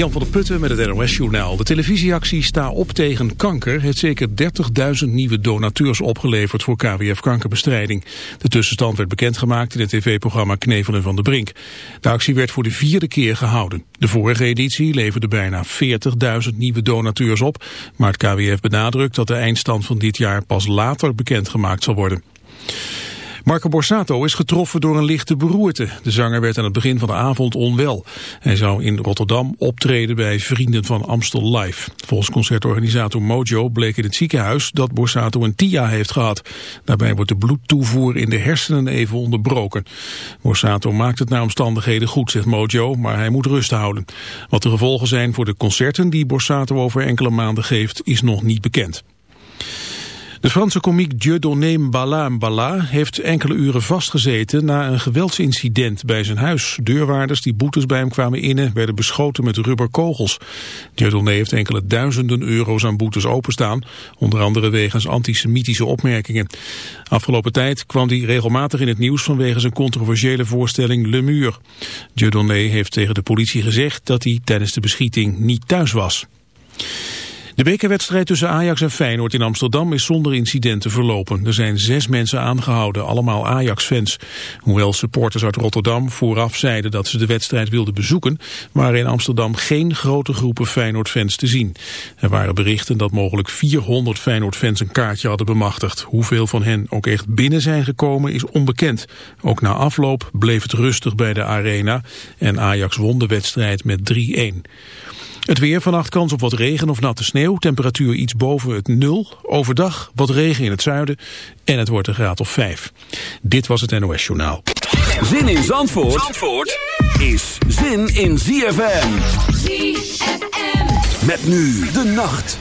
Jan van der Putten met het NOS-journaal. De televisieactie Sta op tegen kanker heeft zeker 30.000 nieuwe donateurs opgeleverd voor KWF kankerbestrijding. De tussenstand werd bekendgemaakt in het tv-programma Knevelen van de Brink. De actie werd voor de vierde keer gehouden. De vorige editie leverde bijna 40.000 nieuwe donateurs op, maar het KWF benadrukt dat de eindstand van dit jaar pas later bekendgemaakt zal worden. Marco Borsato is getroffen door een lichte beroerte. De zanger werd aan het begin van de avond onwel. Hij zou in Rotterdam optreden bij Vrienden van Amstel Live. Volgens concertorganisator Mojo bleek in het ziekenhuis dat Borsato een TIA heeft gehad. Daarbij wordt de bloedtoevoer in de hersenen even onderbroken. Borsato maakt het naar omstandigheden goed, zegt Mojo, maar hij moet rust houden. Wat de gevolgen zijn voor de concerten die Borsato over enkele maanden geeft, is nog niet bekend. De Franse komiek Dieudonné Mbala Mbala heeft enkele uren vastgezeten na een geweldsincident bij zijn huis. Deurwaarders die boetes bij hem kwamen innen werden beschoten met rubberkogels. Dieudonné heeft enkele duizenden euro's aan boetes openstaan, onder andere wegens antisemitische opmerkingen. Afgelopen tijd kwam hij regelmatig in het nieuws vanwege zijn controversiële voorstelling Le Mur. Dieudonné heeft tegen de politie gezegd dat hij tijdens de beschieting niet thuis was. De bekerwedstrijd tussen Ajax en Feyenoord in Amsterdam is zonder incidenten verlopen. Er zijn zes mensen aangehouden, allemaal Ajax-fans. Hoewel supporters uit Rotterdam vooraf zeiden dat ze de wedstrijd wilden bezoeken, waren in Amsterdam geen grote groepen Feyenoord-fans te zien. Er waren berichten dat mogelijk 400 Feyenoord-fans een kaartje hadden bemachtigd. Hoeveel van hen ook echt binnen zijn gekomen is onbekend. Ook na afloop bleef het rustig bij de arena en Ajax won de wedstrijd met 3-1. Het weer vannacht kans op wat regen of natte sneeuw. Temperatuur iets boven het nul. Overdag wat regen in het zuiden. En het wordt een graad of vijf. Dit was het NOS Journaal. Zin in Zandvoort, Zandvoort is zin in ZFM. ZFM. Met nu de nacht.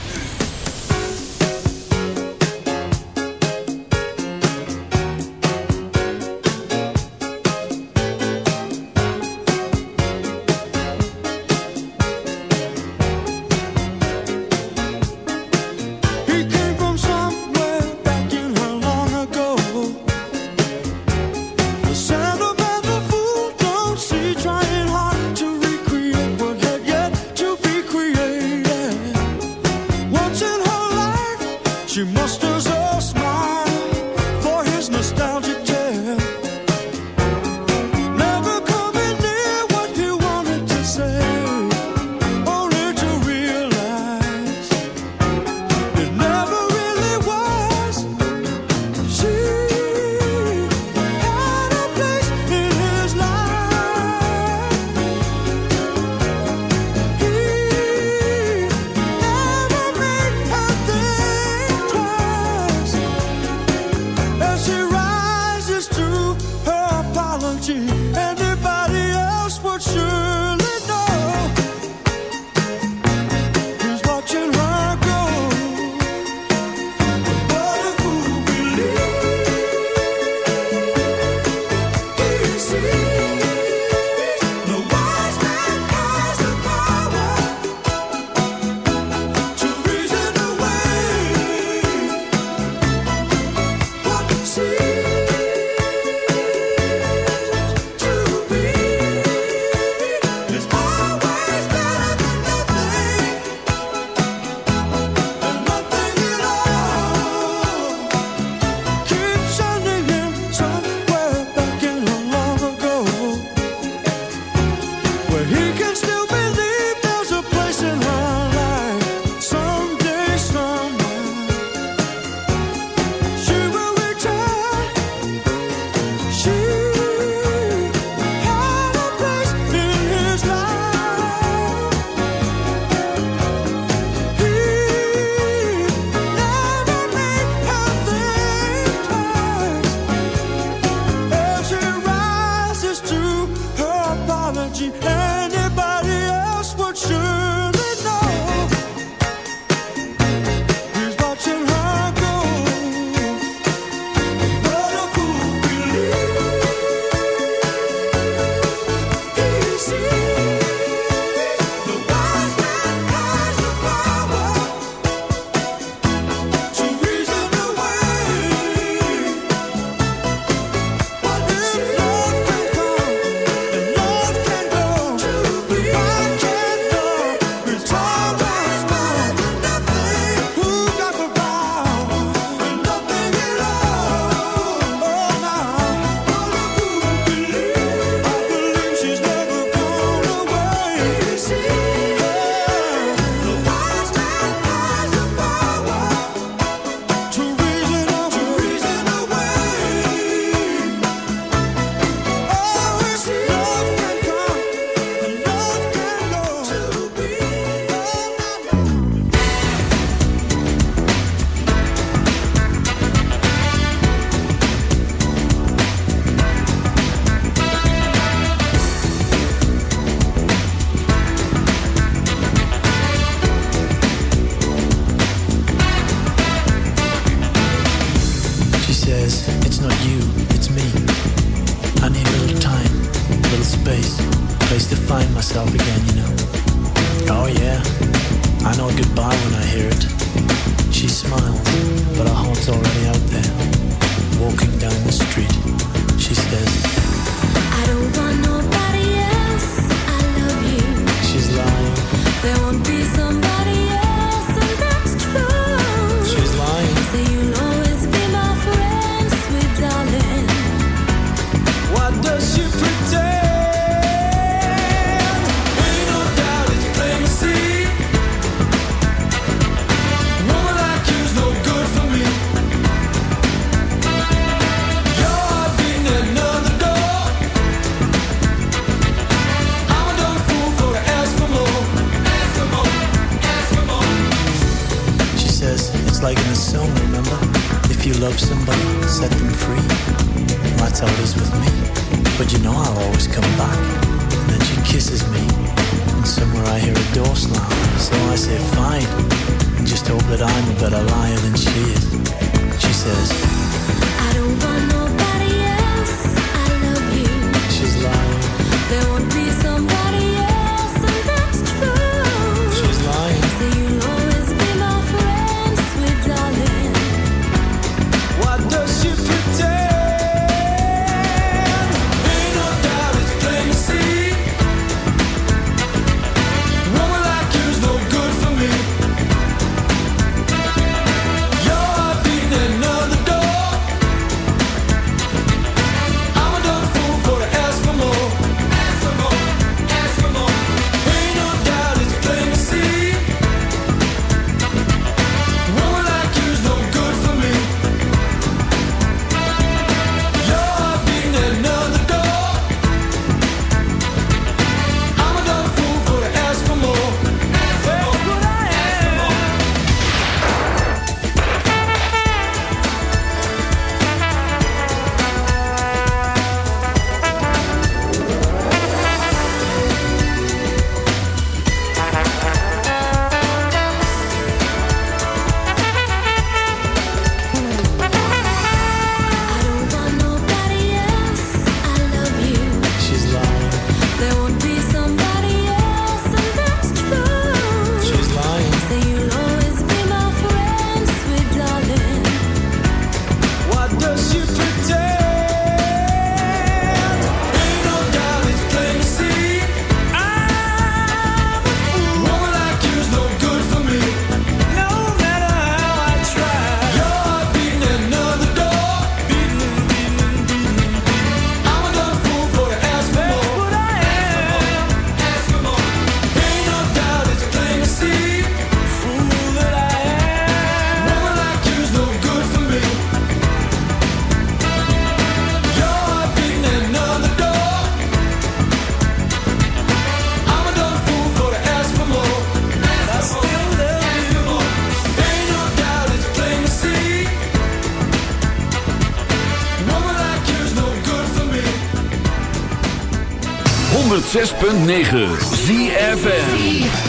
106.9 ZFN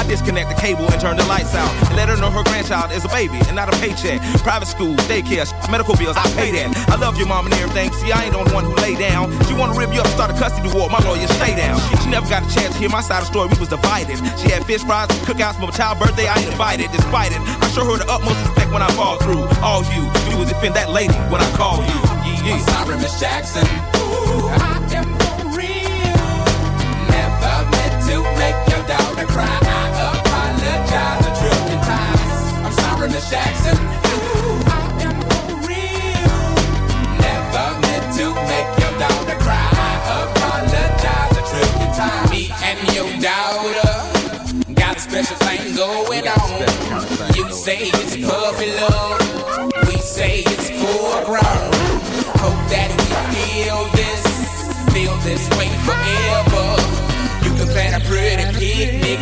disconnect the cable and turn the lights out. And let her know her grandchild is a baby and not a paycheck. Private school, daycare, medical bills, I pay that. I love your mom and everything. See, I ain't the only one who lay down. She wanna rip you up, start a custody war. My lawyer, stay down. She never got a chance to hear my side of the story. We was divided. She had fish fries, cookouts for my child's birthday. I ain't invited. Despite it, I show her the utmost respect when I fall through. All you do is defend that lady when I call you. Yeah. I'm sorry, Miss Jackson. Ooh, I am for real. Never meant to make your daughter cry. Jackson. I am real. Never meant to make your daughter cry. Apologize. Me and your daughter got a special thing going on. You say it's puppy love. We say it's full grown. Hope that we feel this, feel this way forever. You can plan a pretty picnic,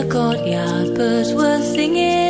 A courtyard, birds were singing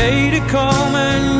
day to come and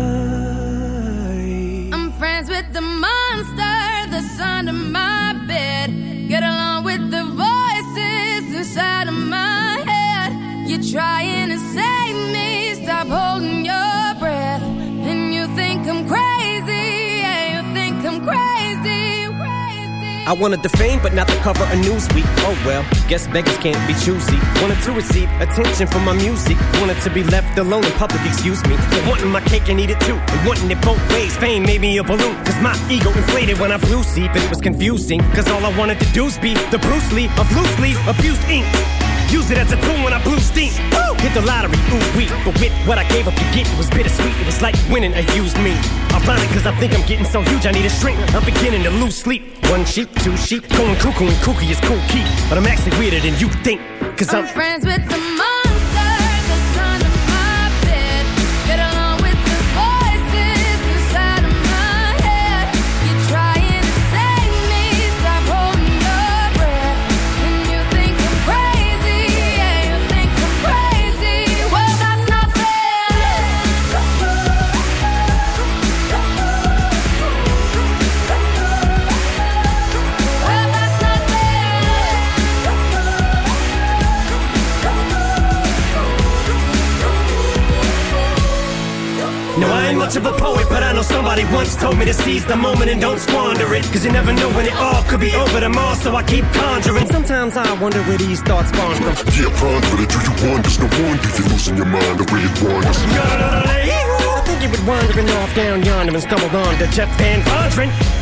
I wanted the fame, but not the cover of Newsweek. Oh well, guess beggars can't be choosy. Wanted to receive attention from my music. Wanted to be left alone in public, excuse me. But wanting my cake and eat it too. And wanting it both ways. Fame made me a balloon. Cause my ego inflated when I flew see, but it was confusing. Cause all I wanted to do is be the Bruce Lee of loosely abused ink. Use it as a tool when I blew steam. Woo! Hit the lottery, ooh wee. But with what I gave up to get, it was bittersweet. It was like winning a used me. Ironic, cause I think I'm getting so huge, I need a shrink. I'm beginning to lose sleep. One sheep, two sheep, going cuckoo and kooky is cool key. But I'm actually weirder than you think. Cause I'm I'm friends with the monster much of a poet, but I know somebody once told me to seize the moment and don't squander it. Cause you never know when it all could be over tomorrow, so I keep conjuring. Sometimes I wonder where these thoughts spawn from. Yeah, ponder it. Do you wonder? No wonder you're losing your mind the way it wanders. I think you would wandering off down yonder and stumbled on to Jeff VanVonderen.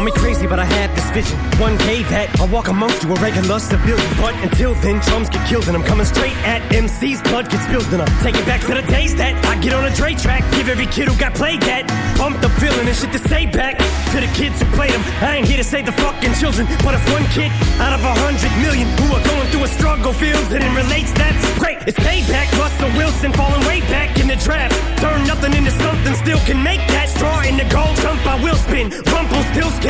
Call me crazy, but I had this vision. One day that I'll walk amongst you, a regular civilian. But until then, drums get killed, and I'm coming straight at MC's blood gets spilled, and I'm taking back to the days that I get on a Dre track. Give every kid who got played that pumped the feeling and shit to say back to the kids who played them. I ain't here to save the fucking children, but if one kid out of a hundred million who are going through a struggle feels it and relates, that's great. It's payback. Russell Wilson falling way back in the draft. Turn nothing into something, still can make that straw in the gold jump. I will spin. Rumpelstiltskin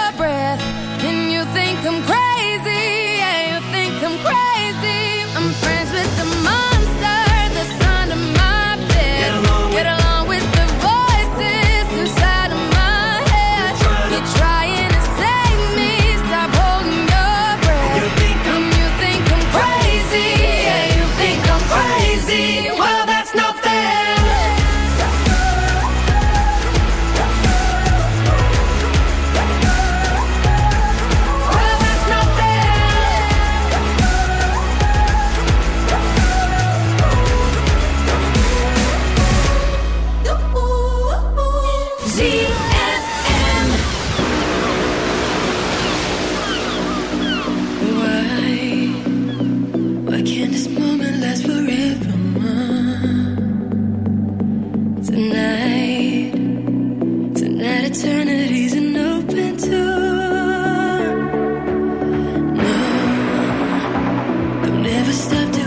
don't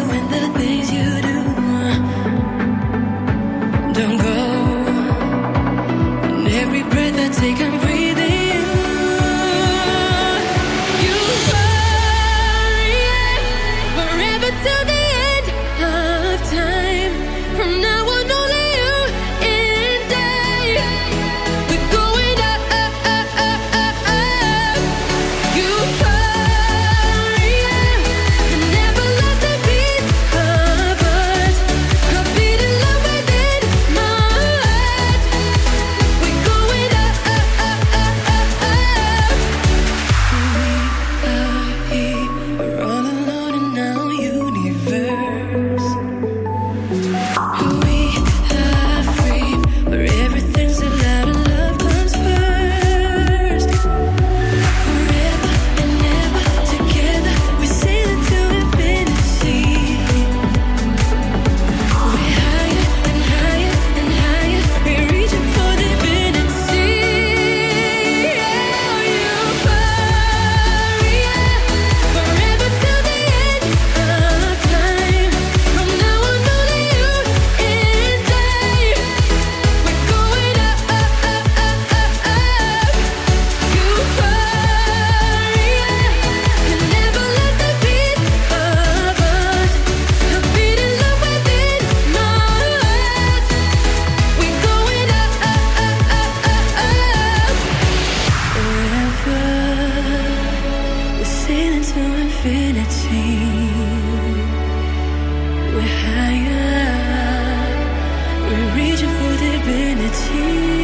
for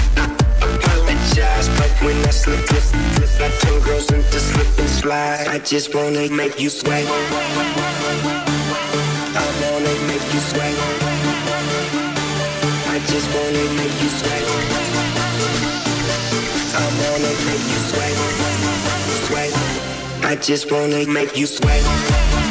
when I slip, slip, slip, I turn girls into slip and slide. I just wanna make you sweat. I wanna make you sweat. I just wanna make you sweat. I wanna make you sweat. Sweat. I just wanna make you sweat.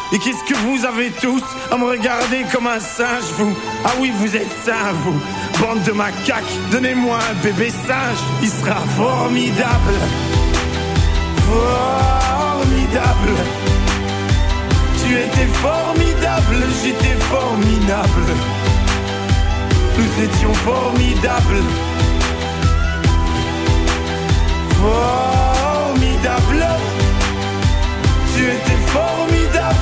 Et qu'est-ce que vous avez tous à me regarder comme un singe, vous? Ah oui, vous êtes sains, vous. Bande de macaques, donnez-moi un bébé singe. Il sera formidable. Formidable. Tu étais formidable, j'étais formidable. Nous étions formidables. Formidable. Tu étais